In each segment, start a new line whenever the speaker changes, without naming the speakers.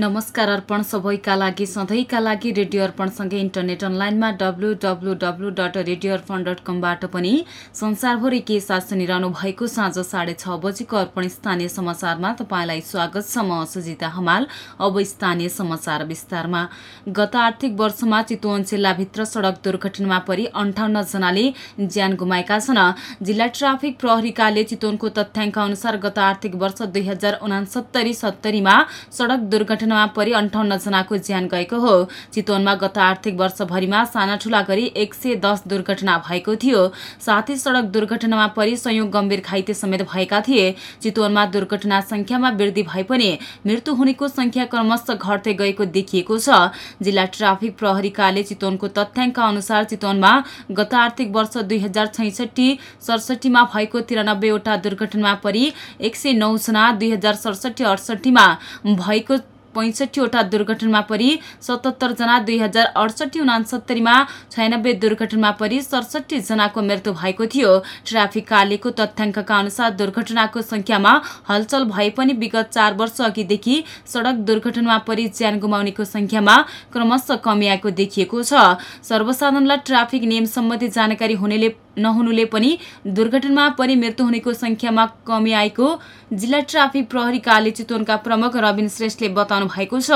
नमस्कार अर्पण सबैका लागि सधैँका लागि रेडियो अर्पणसँगै इन्टरनेट अनलाइनमा W W W dot radio Arpan dot कमबाट पनि संसारभरि के साथ सुनिरहनु भएको साँझ साढे छ बजीको अर्पण स्थानीय समाचारमा तपाईँलाई स्वागत छ। म सुजिता हमाल अब स्थानीय समाचार विस्तारमा। गत आर्थिक वर्षमा चितवन जिल्लाभित्र सड़क दुर्घटनामा परि अन्ठाउन्न जनाले ज्यान गुमाएका छन्। जिल्ला ट्राफिक प्रहरीकाले चितवनको तथ्याङ्क अनुसार गत आर्थिक वर्ष दुई हजार उनासत्तरी सत्तरीमा सड़क दुर्घटना दुर्घटनामा परि अन्ठाउन्न जनाको ज्यान गएको हो। चितवनमा गत आर्थिक वर्षभरिमा साना ठुला गरी एक सय दस दुर्घटना भएको थियो। साथै सड़क दुर्घटनामा परि संयोग गम्भीर घाइते समेत भएका थिए। चितवनमा दुर्घटना संख्यामा वृद्धि भए पनि मृत्यु हुनेको संख्या क्रमशः घट्दै गएको देखिएको छ। जिल्ला ट्राफिक प्रहरीकाले चितवनको तथ्याङ्क अनुसार चितवनमा गत आर्थिक वर्ष दुई हजार छैसठी सडसठीमा भएको तिरानब्बेवटा दुर्घटनामा परि एक सय नौजना दुई हजार सडसठी अडसठीमा भएको पैँसठीवटा दुर्घटनामा परि सतहत्तरजना दुई हजार अडसठी उनासत्तरीमा छयानब्बे दुर्घटनामा परि सडसठी जनाको मृत्यु भएको थियो। ट्राफिक कार्यको तथ्याङ्कका अनुसार दुर्घटनाको संख्यामा हलचल भए पनि विगत चार वर्ष अघिदेखि सड़क दुर्घटनामा परि ज्यान गुमाउनेको संख्यामा क्रमशः कमी आएको देखिएको छ। सर्वसाधारणलाई ट्राफिक नियम सम्बन्धी जानकारी हुनेले नहुनुले पनि दुर्घटनामा परि मृत्यु हुनेको संख्यामा कमी आएको। जिल्ला ट्राफिक प्रहरी कार्य चितवनका प्रमुख रविन श्रेष्ठले बताउनु भएको छ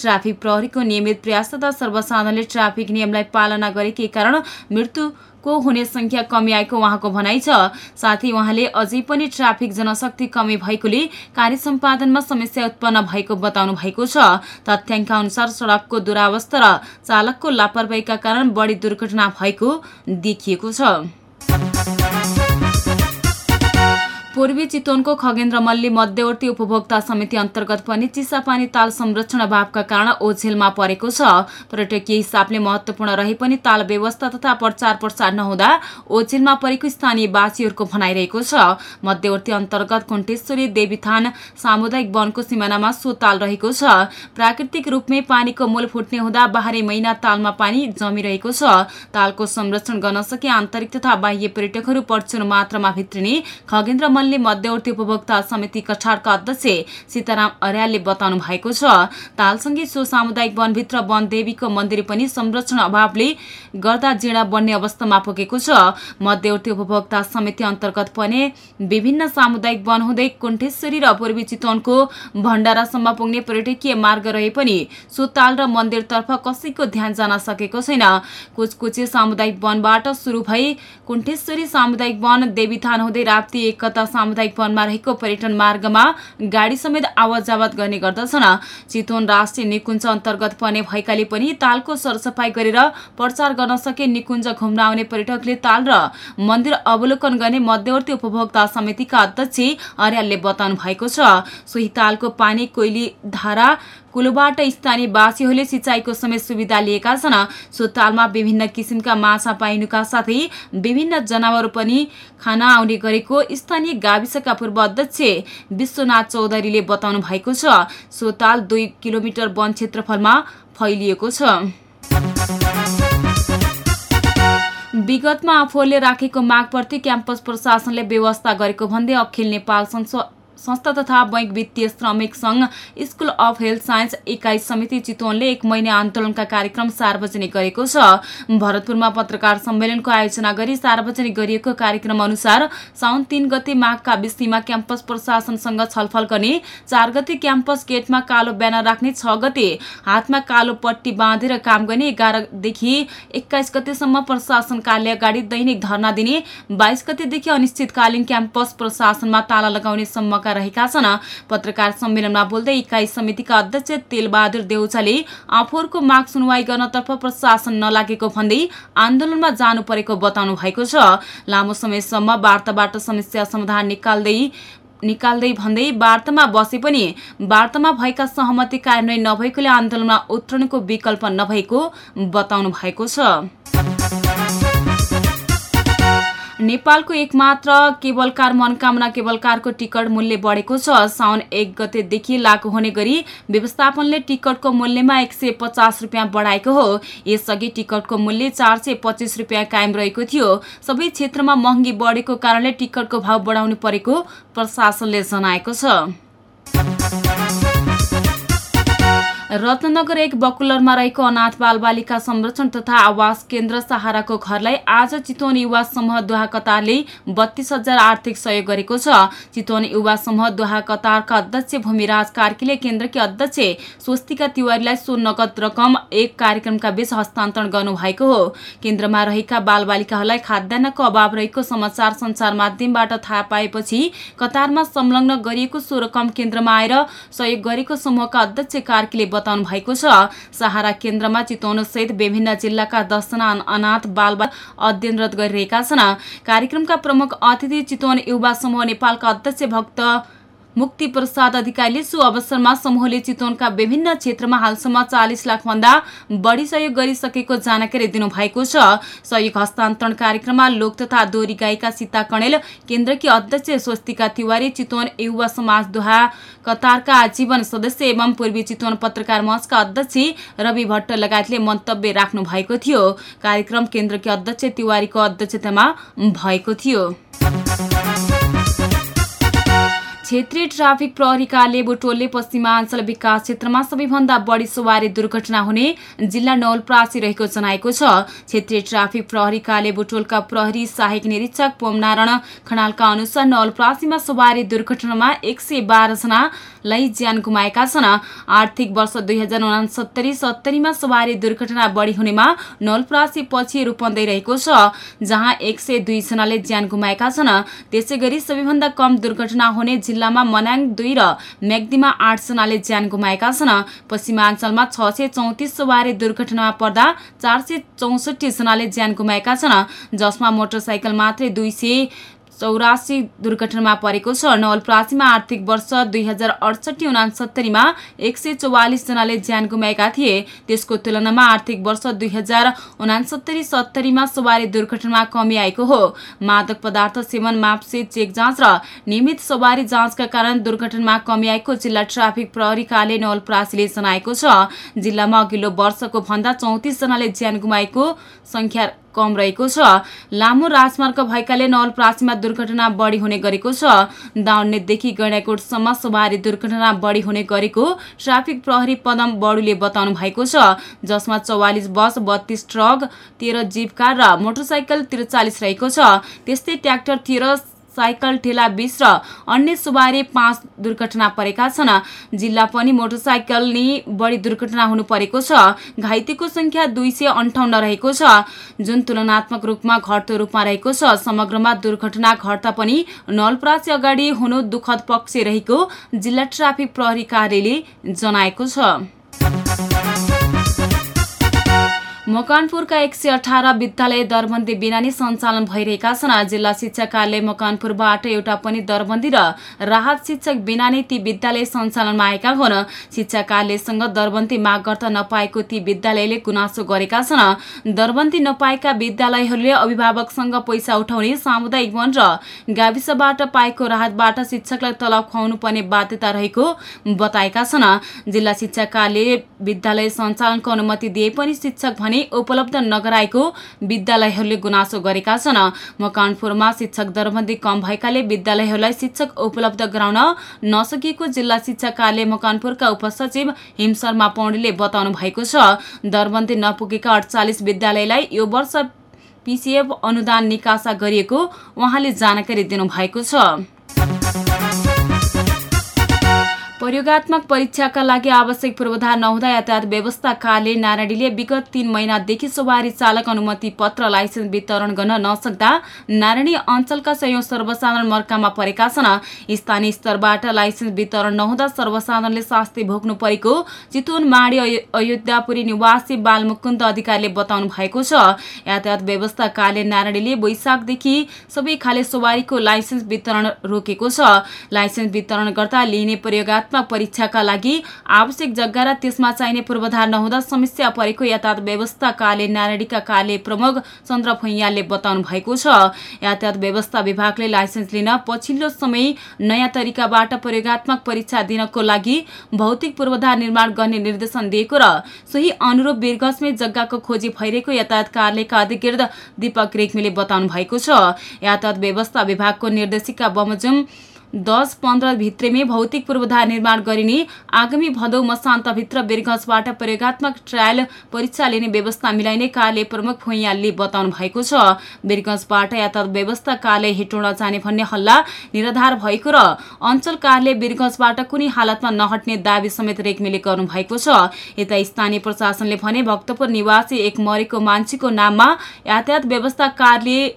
ट्राफिक प्रहरीको नियमित प्रयास तथा सर्वसाधारणले ट्राफिक नियमलाई पालना गरेकै कारण मृत्यु को हुने संख्या कमी आएको उहाँको भनाइ छ। साथै उहाँले अझै पनि ट्राफिक जनशक्ति कमी भएकोले कार्य सम्पादनमा समस्या उत्पन्न भएको बताउनु भएको छ। तथ्याङ्क अनुसार सड़कको दुरावस्था र चालकको लापरवाहीका कारण बढी दुर्घटना भएको देखिएको छ। पूर्वी चितवनको खगेन्द्र मल्ली मध्यवर्ती उपभोक्ता समिति अन्तर्गत पनि चिसापानी ताल संरक्षण अभावका कारण ओझेलमा परेको छ। पर्यटकीय हिसाबले महत्वपूर्ण रहे पनि ताल व्यवस्था तथा प्रचार प्रसार नहुँदा ओझेलमा परेको स्थानीय वासीहरूको भनाइरहेको छ। मध्यवर्ती अन्तर्गत कुण्टेश्वरी देवीथान सामुदायिक वनको सिमानामा सो ताल रहेको छ। प्राकृतिक रूपमै पानीको मूल फुट्ने हुँदा बाह्रै महिना तालमा पानी जमिरहेको छ। तालको संरक्षण गर्न सके आन्तरिक तथा बाह्य पर्यटकहरू प्रचुर मात्रामा भित्रिने खगेन्द्र मल्ली मध्यवर्ती उपभोक्ता समिति कठारका अध्यक्ष सीताराम अर्यालले बताउनु भएको छ। तालसँगै सो सामुदायिक वनभित्र वनदेवीको मन्दिर पनि संरक्षण अभावले गर्दा जीर्ण बन्ने अवस्थामा पुगेको छ। मध्यवर्ती उपभोक्ता समिति अन्तर्गत पनि विभिन्न सामुदायिक वन हुँदै कुण्ठेश्वरी र पूर्वी चितवनको भण्डारासम्म पुग्ने पर्यटकीय मार्ग रहे पनि सो ताल र मन्दिरतर्फ कसैको ध्यान जान सकेको छैन। कुचकुचे सामुदायिक वनबाट सुरु भई कुण्ठेश्वरी सामुदायिक वन देवीथान हुँदै राप्ती एकता सामुदायिक वनमा रहेको पर्यटन मार्गमा गाडी समेत आवत जावत गर्ने गर्दछन्। चितवन राष्ट्रिय निकुञ्ज अन्तर्गत पर्ने भएकाले पनि तालको सरसफाई गरेर प्रचार गर्न सके निकुञ्ज घुम्न आउने पर्यटकले ताल र मन्दिर अवलोकन गर्ने मध्यवर्ती उपभोक्ता समितिका अध्यक्ष अर्यालले बताउनु भएको छ। सोही तालको पानी कोइली धारा कुलोबाट स्थानीय वासीहरूले सिँचाइको समेत सुविधा लिएका छन्। सो तालमा विभिन्न किसिमका माछा पाइनुका साथै विभिन्न जनावर पनि खाना आउने गरेको स्थानीय गाविसका पूर्व अध्यक्ष विश्वनाथ चौधरीले बताउनु भएको छ। सो ताल दुई किलोमिटर वन क्षेत्रफलमा फैलिएको छ। विगतमा आफूहरूले राखेको मागप्रति क्याम्पस प्रशासनले व्यवस्था गरेको भन्दै अखिल नेपाल संस्था तथा बैङ्क वित्तीय श्रमिक सङ्घ स्कुल अफ हेल्थ साइन्स इकाइ समिति चितवनले एक महिना आन्दोलनका कार्यक्रम सार्वजनिक गरेको छ। भरतपुरमा पत्रकार सम्मेलनको आयोजना गरी सार्वजनिक गरिएको कार्यक्रम अनुसार साउन तीन गते माघका बिस्तीमा क्याम्पस प्रशासनसँग छलफल गर्ने चार गते क्याम्पस गेटमा कालो ब्यानर राख्ने छ गते हातमा कालो पट्टी बाँधेर काम गर्ने एघारदेखि एक्काइस गतेसम्म प्रशासन कार्य अगाडि दैनिक धरना दिने बाइस गतेदेखि अनिश्चितकालीन क्याम्पस प्रशासनमा ताला लगाउने सम्मका रहेका छन्। पत्रकार सम्मेलनमा बोल्दै इकाइ समितिका अध्यक्ष तेलबहादुर देउचाले आफूहरूको माग सुनवाई गर्नतर्फ प्रशासन नलागेको भन्दै आन्दोलनमा जानु परेको बताउनु भएको छ। लामो समयसम्म वार्ताबाट समस्या समाधान निकाल्दै निकाल्दै भन्दै वार्तामा बसे पनि वार्तामा भएका सहमति कार्यान्वयन नभएकोले आन्दोलनमा उत्रनको विकल्प नभएको बताउनु भएको छ। नेपालको एकमात्र केबल कार मनोकामना केबल कारको टिकट मूल्य बढेको छ। साउन एक गतेदेखि लागू हुने गरी व्यवस्थापनले टिकटको मूल्यमा एक सय पचास रुपियाँ बढाएको हो। यसअघि टिकटको मूल्य चार सय पच्चिस रुपियाँ कायम रहेको थियो। सबै क्षेत्रमा महँगी बढेको कारणले टिकटको भाव बढाउनु परेको प्रशासनले जनाएको छ। रत्नगर एक बकुलरमा रहेको अनाथ बालबालिका संरक्षण तथा आवास केन्द्र सहाराको घरलाई आज चितवन युवा समूह दोहा कतारले बत्तीस हजार आर्थिक सहयोग गरेको छ। चितवन युवा समूह दोहा कतारका अध्यक्ष भूमिराज कार्कीले केन्द्रकी अध्यक्ष स्वस्तिका तिवारीलाई सो नगद रकम एक कार्यक्रमका बीच हस्तान्तरण गर्नुभएको हो। केन्द्रमा रहेका बालबालिकाहरूलाई खाद्यान्नको अभाव रहेको समाचार सञ्चार माध्यमबाट थाहा पाएपछि कतारमा संलग्न गरिएको सो रकम केन्द्रमा आएर सहयोग गरेको समूहका अध्यक्ष कार्कीले बताउनु भएको छ। सहारा केन्द्रमा चितवनसहित विभिन्न जिल्लाका दसजना अनाथ बालबाल अध्ययनरत गरिरहेका छन्। कार्यक्रमका प्रमुख अतिथि चितवन युवा समूह नेपालका अध्यक्ष भक्त मुक्ति प्रसाद अधिकारीले सो अवसरमा समूहले चितवनका विभिन्न क्षेत्रमा हालसम्म चालिस लाख भन्दा बढी सहयोग गरिसकेको जानकारी दिनुभएको छ। सहयोग हस्तान्तरण कार्यक्रममा लोक तथा दोहोरी गायिका सीता कणेल केन्द्रकी अध्यक्ष स्वस्तिका तिवारी चितवन युवा समाज दोहा कतारका आजीवन सदस्य एवं पूर्वी चितवन पत्रकार मञ्चका अध्यक्ष रवि भट्ट लगायतले मन्तव्य राख्नु भएको थियो। कार्यक्रम केन्द्रकी अध्यक्ष तिवारीको अध्यक्षतामा भएको थियो। क्षेत्रीय ट्राफिक प्रहरी कार्य बुटोलले पश्चिमाञ्चल विकास क्षेत्रमा सबैभन्दा बढी सवारी दुर्घटना हुने जिल्ला नवलप्रासी रहेको जनाएको छ। क्षेत्रीय ट्राफिक प्रहरी कार्य बुटोलका प्रहरी सहायक निरीक्षक पोमनारायण खनालका अनुसार नवलप्रासीमा सवारी दुर्घटनामा एक सय बाह्रजनालाई ज्यान गुमाएका छन्। आर्थिक वर्ष दुई हजार उनासत्तरी सत्तरीमा सवारी दुर्घटना बढी हुनेमा नवलप्रासी पछि रूपन्दै रहेको छ जहाँ एक सय दुईजनाले ज्यान गुमाएका छन्। त्यसै गरी सबैभन्दा कम दुर्घटना हुने जिल्लामा मनाङ दुई र मेग्दीमा आठजनाले ज्यान गुमाएका छन्। पश्चिमाञ्चलमा छ सय चौतिस सवारी दुर्घटनामा पर्दा चार सय चौसठी जनाले ज्यान गुमाएका छन्। जसमा मोटरसाइकल मात्रै दुई सय चौरासी दुर्घटनामा परेको छ। नवलप्रासीमा आर्थिक वर्ष दुई हजार अडसठी उनासत्तरीमा एक सय चौवालिसजनाले ज्यान गुमाएका थिए। त्यसको तुलनामा आर्थिक वर्ष दुई हजार उनासत्तरी सत्तरीमा सवारी दुर्घटनामा कमी आएको हो। मादक पदार्थ सेवन मापसे चेक जाँच र नियमित सवारी जाँचका कारण दुर्घटनामा कमी आएको जिल्ला ट्राफिक प्रहरी कार्य नवलप्रासीले जनाएको छ। जिल्लामा अघिल्लो वर्षको भन्दा चौतिसजनाले ज्यान गुमाएको संख्या कम रहेको छ। लामो राजमार्ग भएकाले नवलप्रासीमा दुर्घटना बढी हुने गरेको छ। दाउनेदेखि गैँडाकोटसम्म सवारी दुर्घटना बढी हुने गरेको ट्राफिक प्रहरी पदम बडुले बताउनु भएको छ। जसमा चौवालिस बस बत्तीस ट्रक तेह्र जीप कार र मोटरसाइकल त्रिचालिस रहेको छ। त्यस्तै ट्र्याक्टर तेह्र साइकल ठेला बिस र अन्य सवारी पाँच दुर्घटना परेका छन्। जिल्ला पनि मोटरसाइकल नि बढी दुर्घटना हुनु परेको छ। घाइतेको संख्या दुई सय अन्ठाउन्न रहेको छ। जुन तुलनात्मक रूपमा घट्दो रूपमा रहेको छ। समग्रमा दुर्घटना घट्दा पनि नलप्रासी अगाडि हुनु दुःखद पक्ष रहेको जिल्ला ट्राफिक प्रहरी कार्यालयले जनाएको छ। मकवानपुरका एक सय अठार विद्यालय दरबन्दी बिना नै सञ्चालन भइरहेका छन्। जिल्ला शिक्षा कार्यालय मकवानपुरबाट एउटा पनि दरबन्दी र राहत शिक्षक बिना नै ती विद्यालय सञ्चालनमा आएका हुन्। शिक्षा कार्यालयसँग दरबन्दी माग गर्दा नपाएको ती विद्यालयले गुनासो गरेका छन्। दरबन्दी नपाएका विद्यालयहरूले अभिभावकसँग पैसा उठाउने सामुदायिक वन र गाविसबाट पाएको राहतबाट शिक्षकलाई तलब खुवाउनु पर्ने बाध्यता रहेको बताएका छन्। जिल्ला शिक्षा कार्यालयले विद्यालय सञ्चालनको अनुमति दिए पनि शिक्षक भने भने उपलब्ध नगराएको विद्यालयहरूले गुनासो गरेका छन्। मकवानपुरमा शिक्षक दरबन्दी कम भएकाले विद्यालयहरूलाई शिक्षक उपलब्ध गराउन नसकिएको जिल्ला शिक्षा कार्यालय मकवानपुरका उपसचिव हिम शर्मा पौडेलले बताउनु भएको छ। दरबन्दी नपुगेका अडचालिस विद्यालयलाई यो वर्ष पिसिएफ अनुदान निकासा गरिएको उहाँले जानकारी दिनुभएको छ। प्रयोगात्मक परीक्षाका लागि आवश्यक पूर्वाधार नहुँदा यातायात व्यवस्था कार्यालय नारायणीले विगत तीन महिनादेखि सवारी चालक अनुमति पत्र लाइसेन्स वितरण गर्न नसक्दा नारायणी अञ्चलका सयौं सर्वसाधारण मर्कामा परेका छन्। स्थानीय स्तरबाट लाइसेन्स वितरण नहुँदा सर्वसाधारणले शास्ति भोग्नु परेको चितवन माडी अयोध्यापुरी निवासी बालमुकुन्द अधिकारीले बताउनु भएको छ। यातायात व्यवस्था कार्यालय नारायणीले वैशाखदेखि सबै खाले सवारीको लाइसेन्स वितरण रोकेको छ। लाइसेन्स वितरण गर्दा लिइने प्रयोगात्मक परीक्षाका लागि आवश्यक जग्गा र त्यसमा चाहिने पूर्वाधार नहुँदा समस्या परेको यातायात व्यवस्था कार्यालय नारायणीका कार्यालय प्रमुख चन्द्र भैयालले बताउनु भएको छ। यातायात व्यवस्था विभागले लाइसेन्स लिन पछिल्लो समय नयाँ तरिकाबाट प्रयोगात्मक परीक्षा दिनको लागि भौतिक पूर्वाधार निर्माण गर्ने निर्देशन दिएको र सोही अनुरूप वीरगंजमै जग्गाको खोजी भइरहेको यातायात कार्यालयका अधिकृत दीपक रेग्मीले बताउनु भएको छ। यातायात व्यवस्था विभागको निर्देशिका बमोजिम दस पन्ध्र भित्रेमै भौतिक पूर्वाधार निर्माण गरिने आगामी भदौ मसान्तभित्र वीरगंजबाट प्रयोगात्मक ट्रायल परीक्षा लिने व्यवस्था मिलाइने कार्यालय प्रमुख भुइयालले बताउनु भएको छ। वीरगंजबाट यातायात व्यवस्था कार्यालय हेटोडा जाने भन्ने हल्ला निराधार भएको र अञ्चल कार्यालय वीरगंजबाट कुनै हालतमा नहट्ने दावी समेत रेग्मीले गर्नु भएको छ। यता स्थानीय प्रशासनले भने भक्तपुर निवासी एक मरेको मान्छेको नाममा यातायात व्यवस्था कार्यालय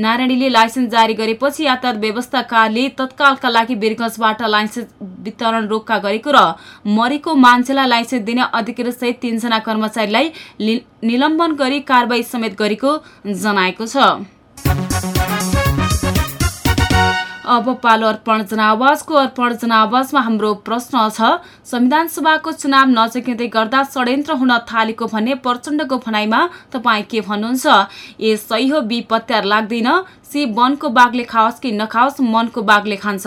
नारायणीले लाइसेन्स जारी गरेपछि यातायात व्यवस्था कार्यालय तत्कालका लागि वीरगंजबाट लाइसेन्स वितरण रोक्का गरेको र मरेको मान्छेलाई लाइसेन्स दिने अधिकृत सहित तीनजना कर्मचारीलाई निलम्बन गरी कारवाही समेत गरेको जनाएको छ। अब पालो अर्पण जनावासको अर्पण जनावासमा हाम्रो प्रश्न छ संविधान सभाको चुनाव नजिकिँदै गर्दा षड्यन्त्र हुन थालेको भन्ने प्रचण्डको भनाइमा तपाईँ के भन्नुहुन्छ? ए सही हो बी पत्यार लाग्दैन सी वनको बाघले खाओस् कि नखाओस् मनको बाघले खान्छ?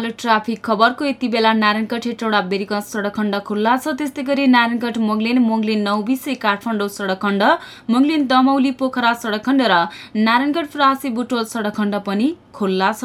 पालो ट्राफिक खबरको यति बेला नारायणगढ हेटौडा बेरीगंज सडक खण्ड खुल्ला छ। त्यस्तै गरी नारायणगढ मोङ्लिन मोङ्लिन नौबिसे काठमाडौँ सडक खण्ड मोङ्लिन दमौली पोखरा सडक खण्ड र नारायणगढ फ्रासी बुटोल सडक खण्ड पनि खुल्ला छ।